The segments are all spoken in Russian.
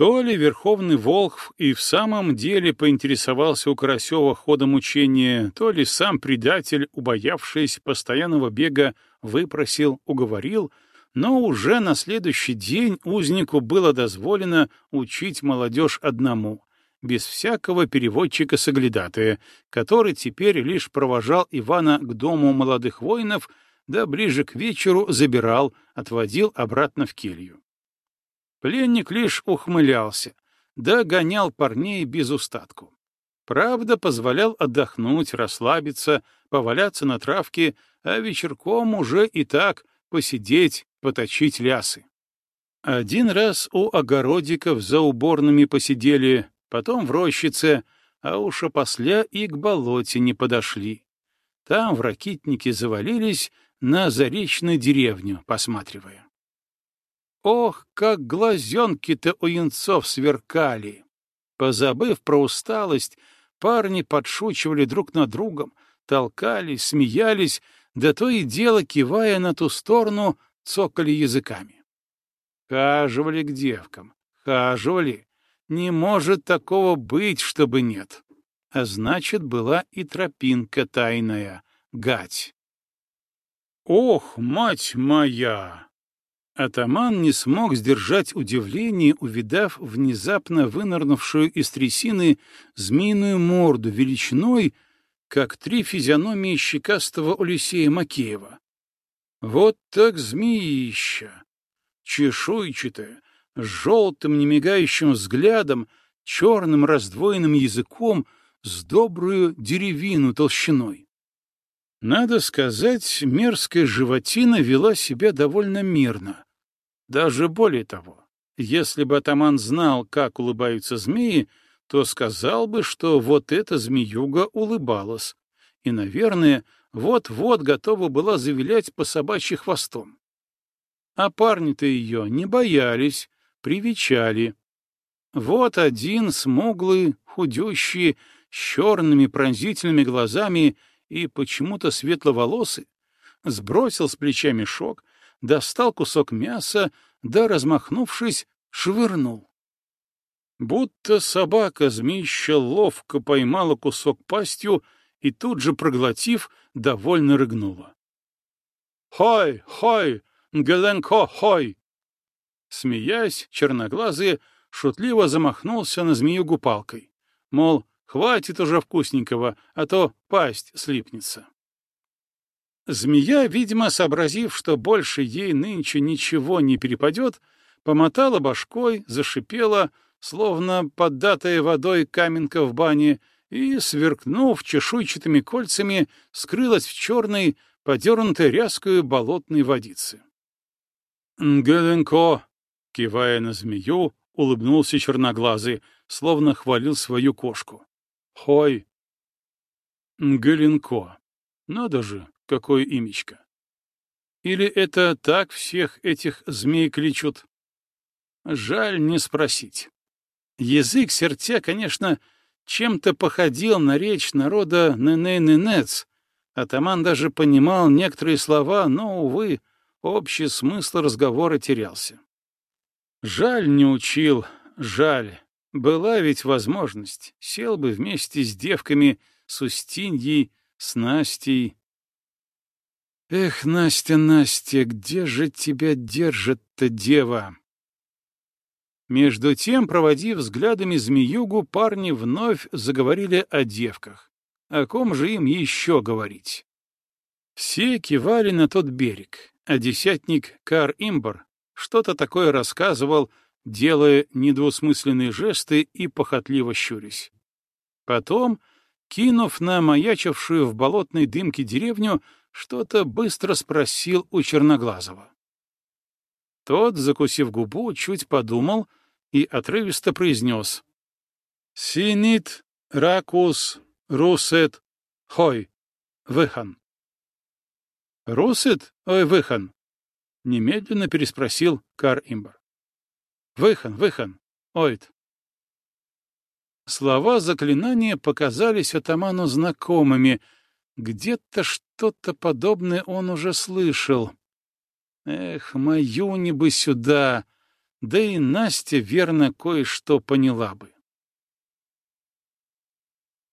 То ли Верховный Волхв и в самом деле поинтересовался у Карасева ходом учения, то ли сам предатель, убоявшись постоянного бега, выпросил, уговорил, но уже на следующий день узнику было дозволено учить молодежь одному, без всякого переводчика-соглядатая, который теперь лишь провожал Ивана к дому молодых воинов, да ближе к вечеру забирал, отводил обратно в келью. Пленник лишь ухмылялся, да гонял парней без устатку. Правда, позволял отдохнуть, расслабиться, поваляться на травке, а вечерком уже и так посидеть, поточить лясы. Один раз у огородиков за уборными посидели, потом в рощице, а уж опосля и к болоте не подошли. Там в ракитнике завалились на заречную деревню, посматривая. Ох, как глазенки-то у янцов сверкали! Позабыв про усталость, парни подшучивали друг над другом, толкались, смеялись, да то и дело, кивая на ту сторону, цокали языками. Хаживали к девкам, хаживали. Не может такого быть, чтобы нет. А значит, была и тропинка тайная, гать. «Ох, мать моя!» Атаман не смог сдержать удивление, увидав внезапно вынырнувшую из трясины змеиную морду величиной, как три физиономии щекастого Улисея Макеева. Вот так змеища! Чешуйчатая, с желтым немигающим взглядом, черным раздвоенным языком, с добрую деревину толщиной. Надо сказать, мерзкая животина вела себя довольно мирно. Даже более того, если бы атаман знал, как улыбаются змеи, то сказал бы, что вот эта змеюга улыбалась, и, наверное, вот-вот готова была завилять по собачьи хвостом. А парни-то ее не боялись, привечали. Вот один смуглый, худющий, с черными пронзительными глазами — и почему-то светловолосый, сбросил с плеча мешок, достал кусок мяса, да, размахнувшись, швырнул. Будто собака-змища ловко поймала кусок пастью и тут же, проглотив, довольно рыгнула. «Хой! Хой! Геленко! Хой!» Смеясь, черноглазый шутливо замахнулся на змею гупалкой. Мол, Хватит уже вкусненького, а то пасть слипнется. Змея, видимо, сообразив, что больше ей нынче ничего не перепадет, помотала башкой, зашипела, словно поддатая водой каменка в бане, и, сверкнув чешуйчатыми кольцами, скрылась в черной, подернутой ряскую болотной водице. «Нгеленко!» — кивая на змею, улыбнулся черноглазый, словно хвалил свою кошку. Хой. Галенко. Надо же, какое имечко. Или это так всех этих змей кличут? Жаль не спросить. Язык сертя, конечно, чем-то походил на речь народа Неней-Ненец. Атаман даже понимал некоторые слова, но, увы, общий смысл разговора терялся. Жаль не учил, жаль. Была ведь возможность, сел бы вместе с девками, с Устиньей, с Настей. Эх, Настя, Настя, где же тебя держит-то дева? Между тем, проводив взглядами змеюгу, парни вновь заговорили о девках. О ком же им еще говорить? Все кивали на тот берег, а десятник Кар-Имбар что-то такое рассказывал делая недвусмысленные жесты и похотливо щурясь. Потом, кинув на маячившую в болотной дымке деревню, что-то быстро спросил у Черноглазого. Тот, закусив губу, чуть подумал и отрывисто произнес. «Синит ракус русет хой выхан». «Русет, ой, выхан?» — немедленно переспросил Кар-Имбар. Выхан, выхан, ойт. Слова заклинания показались атаману знакомыми. Где-то что-то подобное он уже слышал. Эх, мою не бы сюда! да и Настя верно кое-что поняла бы.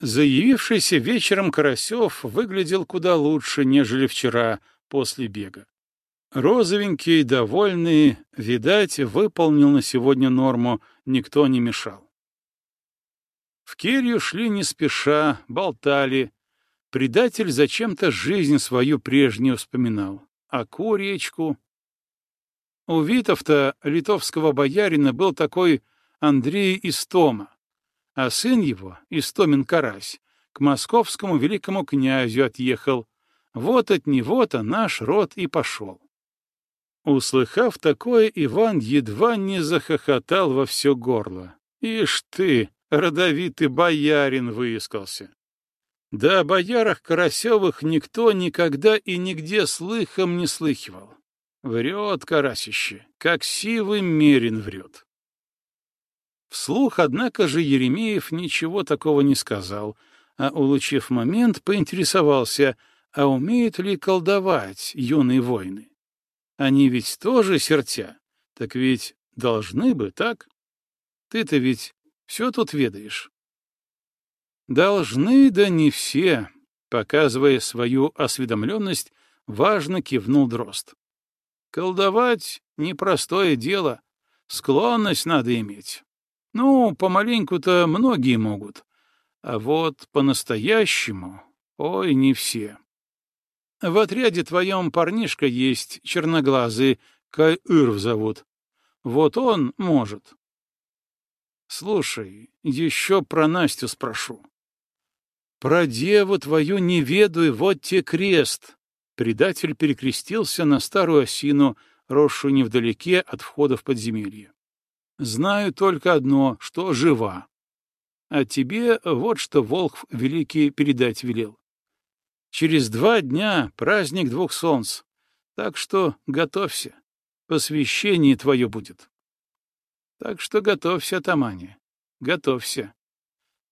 Заявившийся вечером Карасев выглядел куда лучше, нежели вчера, после бега. Розовенький, довольный, видать, выполнил на сегодня норму, никто не мешал. В келью шли не спеша, болтали. Предатель зачем-то жизнь свою прежнюю вспоминал. А куречку... У Витовта, литовского боярина, был такой Андрей Истома, а сын его, Истомин Карась, к московскому великому князю отъехал. Вот от него-то наш род и пошел. Услыхав такое, Иван едва не захохотал во все горло. Ишь ты, родовитый боярин, выискался. Да о боярах Карасевых никто никогда и нигде слыхом не слыхивал. Врет карасище, как сивый мерин врет. Вслух, однако же, Еремеев ничего такого не сказал, а, улучив момент, поинтересовался, а умеют ли колдовать юные воины. Они ведь тоже сердца, так ведь должны бы, так? Ты-то ведь все тут ведаешь. Должны, да не все, показывая свою осведомленность, важно кивнул Дрозд. Колдовать — непростое дело, склонность надо иметь. Ну, помаленьку-то многие могут, а вот по-настоящему, ой, не все. В отряде твоем парнишка есть, черноглазый, Кайырв зовут. Вот он может. Слушай, еще про Настю спрошу. Про деву твою не ведаю, вот те крест. Предатель перекрестился на старую осину, росшую невдалеке от входа в подземелье. Знаю только одно, что жива. А тебе вот что Волх Великий передать велел. Через два дня праздник двух солнц, так что готовься, посвящение твое будет. Так что готовься, Тамане, готовься.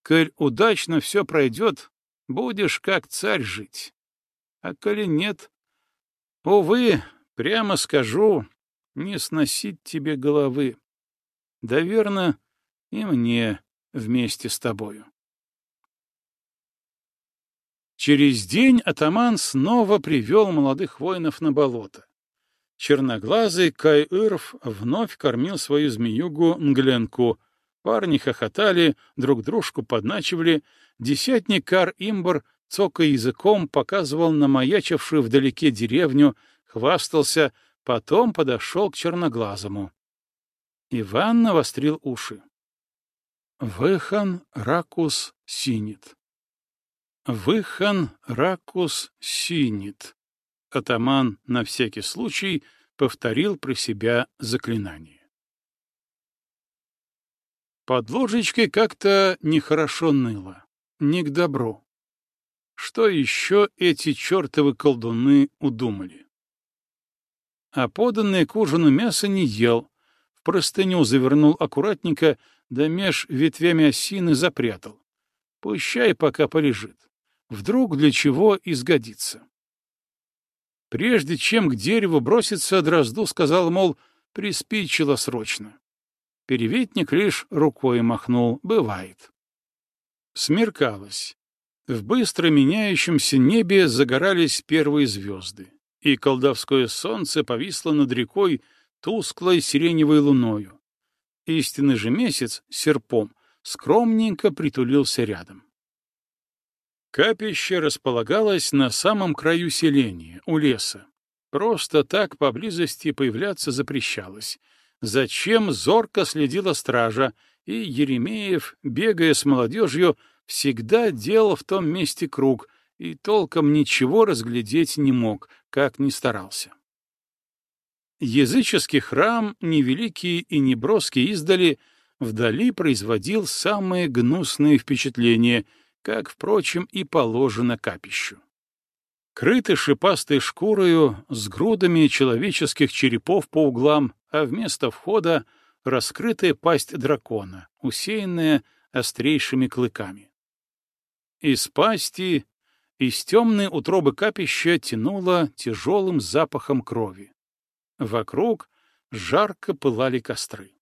Коль удачно все пройдет, будешь как царь жить. А коли нет, увы, прямо скажу, не сносить тебе головы. Да верно, и мне вместе с тобою. Через день атаман снова привел молодых воинов на болото. Черноглазый Кайыров вновь кормил свою змеюгу Мгленку. Парни хохотали, друг дружку подначивали. Десятник Кар-Имбр, цокая языком, показывал на маячившую вдалеке деревню, хвастался, потом подошел к черноглазому. Иван навострил уши. Выхан ракус синит. Выхан ракус синит. Атаман на всякий случай повторил про себя заклинание. Под ложечкой как-то нехорошо ныло, не к добру. Что еще эти чертовы колдуны удумали? А поданное к ужину мясо не ел, простыню завернул аккуратненько, да меж ветвями осины запрятал. Пущай пока полежит. Вдруг для чего изгодится. Прежде чем к дереву броситься, Дрозду сказал, мол, приспичило срочно. Переветник лишь рукой махнул, бывает. Смеркалось. В быстро меняющемся небе загорались первые звезды, и колдовское солнце повисло над рекой, тусклой сиреневой луною. Истинный же месяц серпом скромненько притулился рядом. Капище располагалось на самом краю селения, у леса. Просто так поблизости появляться запрещалось. Зачем зорко следила стража, и Еремеев, бегая с молодежью, всегда делал в том месте круг и толком ничего разглядеть не мог, как ни старался. Языческий храм, невеликий и неброский издали, вдали производил самые гнусные впечатления, как, впрочем, и положено капищу. Крытый шипастой шкурою, с грудами человеческих черепов по углам, а вместо входа — раскрытая пасть дракона, усеянная острейшими клыками. Из пасти, из темной утробы капища тянуло тяжелым запахом крови. Вокруг жарко пылали костры.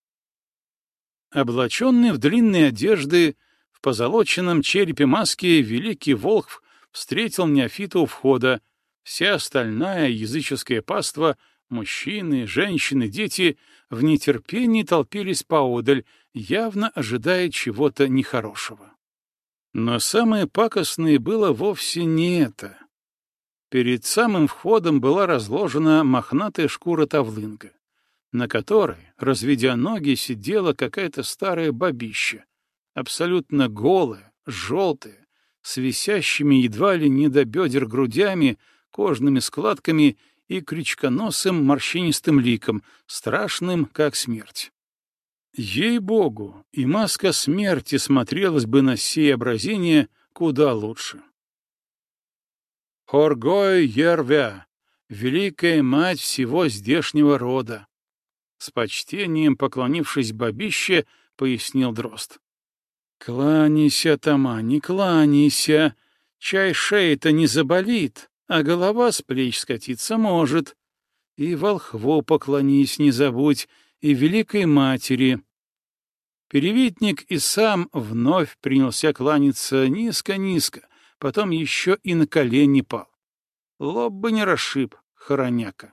Облаченный в длинные одежды, в позолоченном черепе маски, великий Волхв встретил неофита у входа, вся остальная языческая паства, мужчины, женщины, дети, в нетерпении толпились поодаль, явно ожидая чего-то нехорошего. Но самое пакостное было вовсе не это. Перед самым входом была разложена мохнатая шкура тавлынга, на которой, разведя ноги, сидела какая-то старая бабища, абсолютно голая, желтая, с висящими едва ли не до бедер грудями, кожными складками и крючконосым морщинистым ликом, страшным, как смерть. Ей-богу, и маска смерти смотрелась бы на сей образение куда лучше. Хоргой Ервя, великая мать всего здешнего рода. С почтением поклонившись бабище, пояснил Дрозд. «Кланяйся, Тома, не кланяйся. Чай шея-то не заболит, а голова с плеч скатиться может. И волхву поклонись, не забудь, и великой матери». Перевитник и сам вновь принялся кланяться низко-низко, потом еще и на колени пал. Лоб бы не расшиб, хороняка.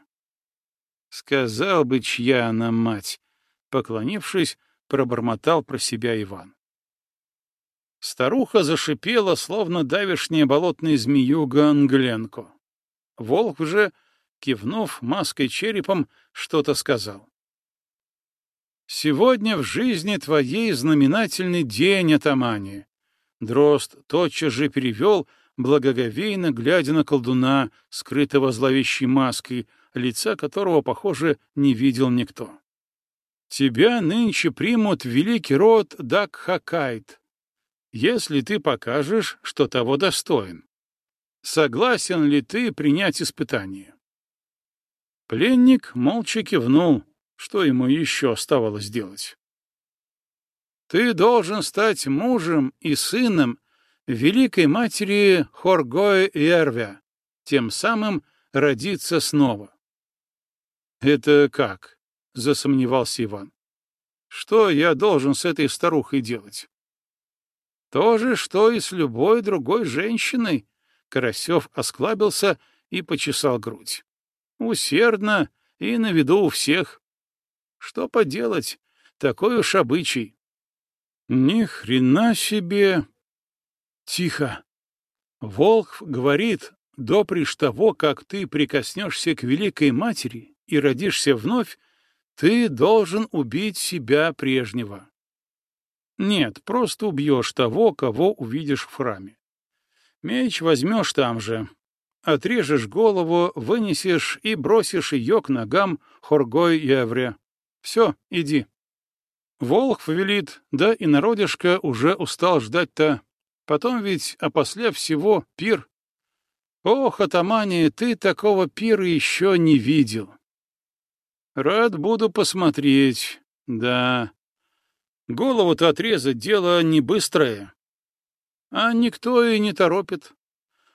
Сказал бы, чья она мать. Поклонившись, пробормотал про себя Иван. Старуха зашипела, словно давишняя болотная змеюга Англенко. Волк же, кивнув маской черепом, что-то сказал. «Сегодня в жизни твоей знаменательный день, Атамани!» Дрозд тотчас же перевел, благоговейно глядя на колдуна, скрытого зловещей маской, лица которого, похоже, не видел никто. «Тебя нынче примут великий род Дакхакайт, если ты покажешь, что того достоин. Согласен ли ты принять испытание? Пленник молча кивнул, что ему еще оставалось делать. Ты должен стать мужем и сыном великой матери Хоргоя Эрвя, тем самым родиться снова. «Это как?» — засомневался Иван. «Что я должен с этой старухой делать?» То же, что и с любой другой женщиной. Карасев осклабился и почесал грудь. Усердно и на виду у всех. Что поделать, такой уж обычай. Ни хрена себе. Тихо. Волк говорит, допришь того, как ты прикоснешься к Великой Матери и родишься вновь, ты должен убить себя прежнего. Нет, просто убьешь того, кого увидишь в храме. Меч возьмешь там же, отрежешь голову, вынесешь и бросишь ее к ногам Хоргой Евре. Все, иди. Волх велит, да и народишко уже устал ждать-то. Потом ведь, а после всего, пир. Ох, атамане, ты такого пира еще не видел. Рад буду посмотреть, да. Голову-то отрезать дело не быстрое. А никто и не торопит.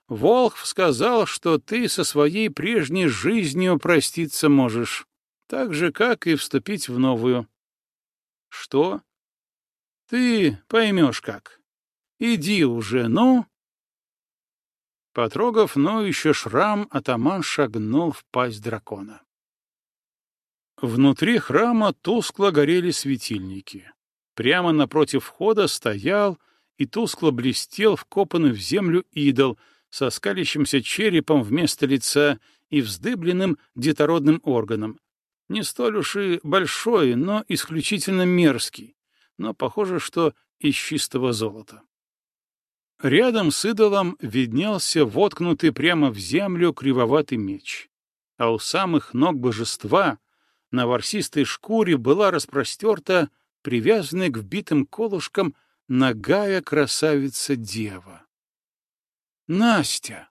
Волхв сказал, что ты со своей прежней жизнью проститься можешь, так же, как и вступить в новую. Что? Ты поймешь как. Иди уже, ну. Потрогав ну еще шрам, атаман шагнул в пасть дракона. Внутри храма тускло горели светильники. Прямо напротив входа стоял и тускло блестел вкопанный в землю идол со скалящимся черепом вместо лица и вздыбленным детородным органом. Не столь уж и большой, но исключительно мерзкий, но похоже, что из чистого золота. Рядом с идолом виднелся воткнутый прямо в землю кривоватый меч, а у самых ног божества на ворсистой шкуре была распростерта привязанная к вбитым колышкам нагая красавица-дева. Настя!